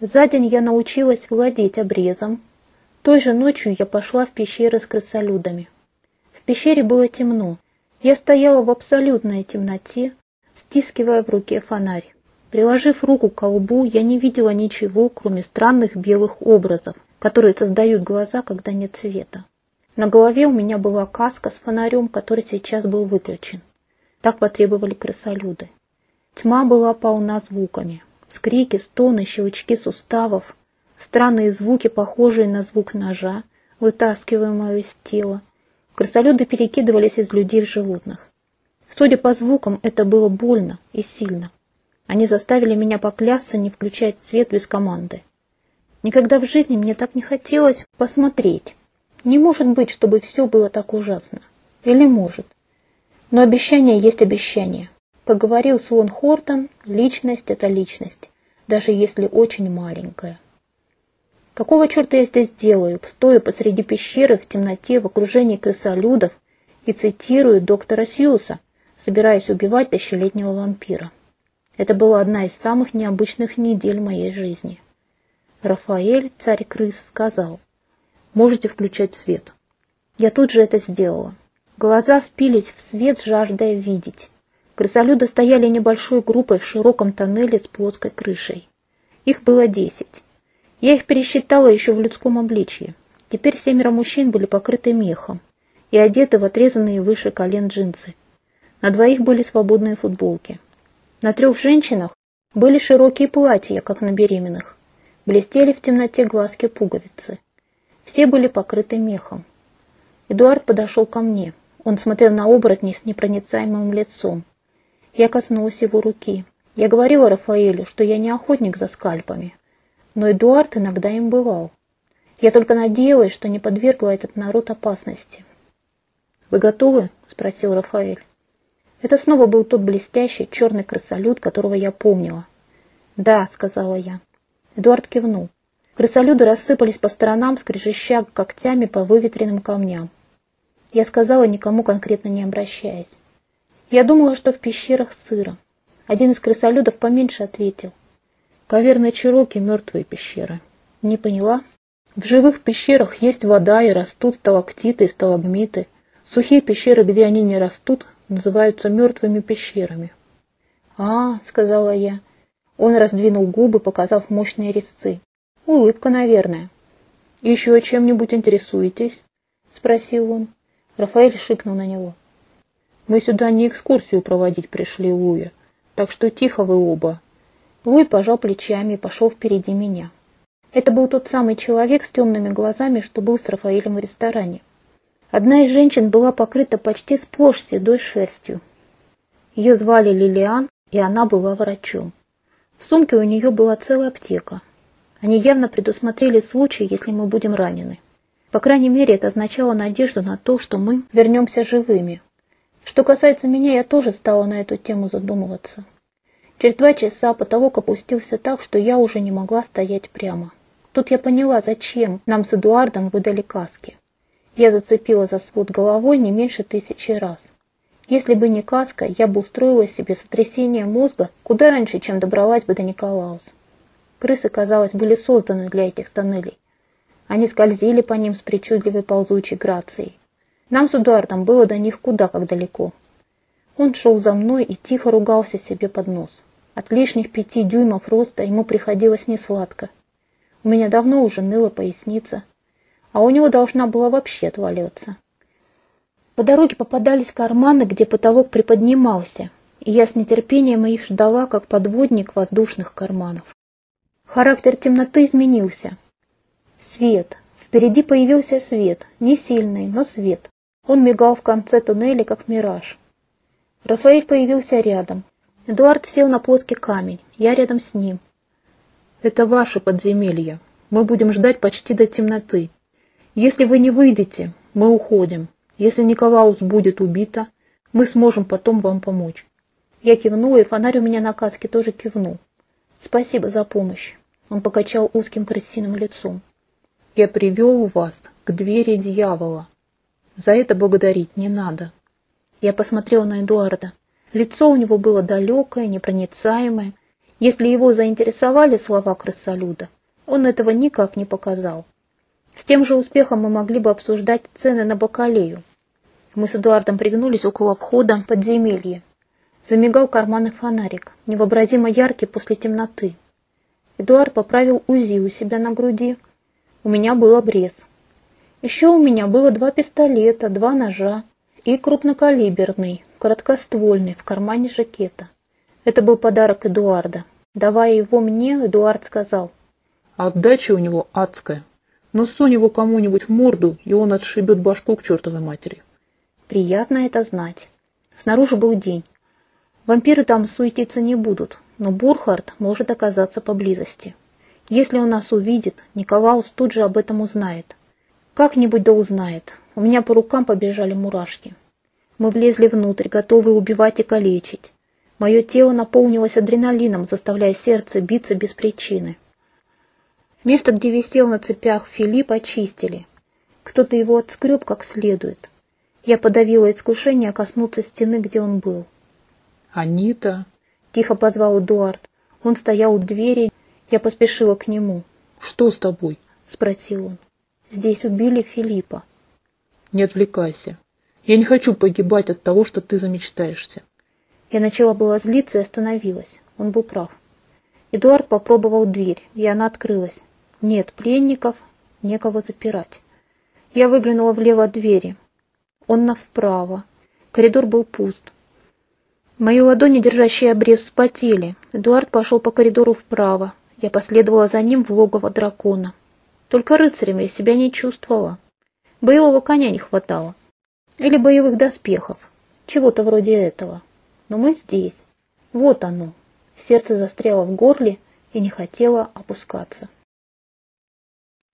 За день я научилась владеть обрезом. Той же ночью я пошла в пещеры с крысолюдами. В пещере было темно. Я стояла в абсолютной темноте, стискивая в руке фонарь. Приложив руку к колбу, я не видела ничего, кроме странных белых образов, которые создают глаза, когда нет света. На голове у меня была каска с фонарем, который сейчас был выключен. Так потребовали крысолюды. Тьма была полна звуками. Вскрики, стоны, щелчки суставов, странные звуки, похожие на звук ножа, вытаскиваемого из тела. Крысолюды перекидывались из людей в животных. Судя по звукам, это было больно и сильно. Они заставили меня поклясться не включать свет без команды. Никогда в жизни мне так не хотелось посмотреть. Не может быть, чтобы все было так ужасно. Или может. Но обещание есть обещание. Как говорил Слон Хортон, личность – это личность, даже если очень маленькая. Какого черта я здесь делаю, стою посреди пещеры в темноте в окружении крысолюдов и цитирую доктора Сьюса, собираясь убивать тысячелетнего вампира? Это была одна из самых необычных недель моей жизни. Рафаэль, царь крыс, сказал, «Можете включать свет». Я тут же это сделала. Глаза впились в свет, жаждая видеть. Крысолюды стояли небольшой группой в широком тоннеле с плоской крышей. Их было десять. Я их пересчитала еще в людском обличье. Теперь семеро мужчин были покрыты мехом и одеты в отрезанные выше колен джинсы. На двоих были свободные футболки. На трех женщинах были широкие платья, как на беременных. Блестели в темноте глазки пуговицы. Все были покрыты мехом. Эдуард подошел ко мне. Он смотрел на оборотни с непроницаемым лицом. Я коснулась его руки. Я говорила Рафаэлю, что я не охотник за скальпами. Но Эдуард иногда им бывал. Я только надеялась, что не подвергла этот народ опасности. «Вы готовы?» – спросил Рафаэль. Это снова был тот блестящий черный крысолют, которого я помнила. «Да», – сказала я. Эдуард кивнул. Крысолюды рассыпались по сторонам, скрежеща когтями по выветренным камням. Я сказала, никому конкретно не обращаясь. Я думала, что в пещерах сыро. Один из крысолюдов поменьше ответил. Каверны Чироки — мертвые пещеры. Не поняла? В живых пещерах есть вода и растут сталактиты и сталагмиты. Сухие пещеры, где они не растут, называются мертвыми пещерами. «А, — сказала я. Он раздвинул губы, показав мощные резцы. Улыбка, наверное. «Еще чем-нибудь интересуетесь?» — спросил он. Рафаэль шикнул на него. Мы сюда не экскурсию проводить пришли, Луя, так что тихо вы оба. Луи пожал плечами и пошел впереди меня. Это был тот самый человек с темными глазами, что был с Рафаэлем в ресторане. Одна из женщин была покрыта почти сплошь седой шерстью. Ее звали Лилиан, и она была врачом. В сумке у нее была целая аптека. Они явно предусмотрели случай, если мы будем ранены. По крайней мере, это означало надежду на то, что мы вернемся живыми, что касается меня, я тоже стала на эту тему задумываться. Через два часа потолок опустился так, что я уже не могла стоять прямо. Тут я поняла, зачем нам с Эдуардом выдали каски. Я зацепила за свод головой не меньше тысячи раз. Если бы не каска, я бы устроила себе сотрясение мозга куда раньше, чем добралась бы до Николаус. Крысы, казалось, были созданы для этих тоннелей. Они скользили по ним с причудливой ползучей грацией. Нам с Эдуардом было до них куда как далеко. Он шел за мной и тихо ругался себе под нос. От лишних пяти дюймов роста ему приходилось несладко. У меня давно уже ныла поясница, а у него должна была вообще отваливаться. По дороге попадались карманы, где потолок приподнимался, и я с нетерпением их ждала, как подводник воздушных карманов. Характер темноты изменился. Свет. Впереди появился свет, не сильный, но свет. Он мигал в конце туннеля, как мираж. Рафаэль появился рядом. Эдуард сел на плоский камень, я рядом с ним. «Это ваше подземелье. Мы будем ждать почти до темноты. Если вы не выйдете, мы уходим. Если Николаус будет убита, мы сможем потом вам помочь». Я кивнула, и фонарь у меня на каске тоже кивнул. «Спасибо за помощь». Он покачал узким крысиным лицом. «Я привел вас к двери дьявола. За это благодарить не надо. Я посмотрела на Эдуарда. Лицо у него было далекое, непроницаемое, Если его заинтересовали слова крысолюда, он этого никак не показал. С тем же успехом мы могли бы обсуждать цены на бакалею. Мы с Эдуардом пригнулись около входа подземелья. Замигал карманный фонарик, невообразимо яркий после темноты. Эдуард поправил УЗИ у себя на груди. У меня был обрез. Еще у меня было два пистолета, два ножа и крупнокалиберный, короткоствольный, в кармане жакета. Это был подарок Эдуарда. Давая его мне, Эдуард сказал. Отдача у него адская. Но сунь его кому-нибудь в морду, и он отшибет башку к чертовой матери. Приятно это знать. Снаружи был день. Вампиры там суетиться не будут, но Бурхард может оказаться поблизости. Если он нас увидит, Николаус тут же об этом узнает. Как-нибудь да узнает. У меня по рукам побежали мурашки. Мы влезли внутрь, готовые убивать и калечить. Мое тело наполнилось адреналином, заставляя сердце биться без причины. Место, где висел на цепях Филипп, очистили. Кто-то его отскреб как следует. Я подавила искушение коснуться стены, где он был. «Анита!» — тихо позвал Эдуард. Он стоял у двери, я поспешила к нему. «Что с тобой?» — спросил он. «Здесь убили Филиппа». «Не отвлекайся. Я не хочу погибать от того, что ты замечтаешься. Я начала было злиться и остановилась. Он был прав. Эдуард попробовал дверь, и она открылась. Нет пленников, некого запирать. Я выглянула влево от двери. Он на вправо. Коридор был пуст. Мои ладони, держащие обрез, вспотели. Эдуард пошел по коридору вправо. Я последовала за ним в логово дракона. Только рыцарем я себя не чувствовала. Боевого коня не хватало. Или боевых доспехов. Чего-то вроде этого. Но мы здесь. Вот оно. Сердце застряло в горле и не хотело опускаться.